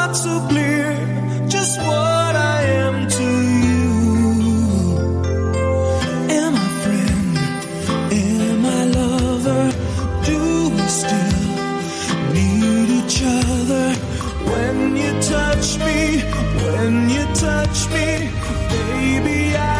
not so clear just what I am to you. Am I friend? Am I lover? Do we still need each other? When you touch me, when you touch me, baby, I.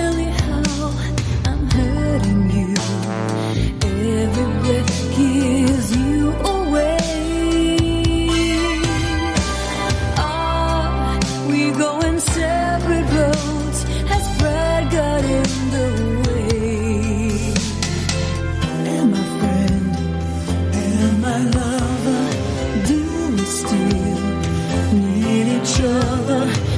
other?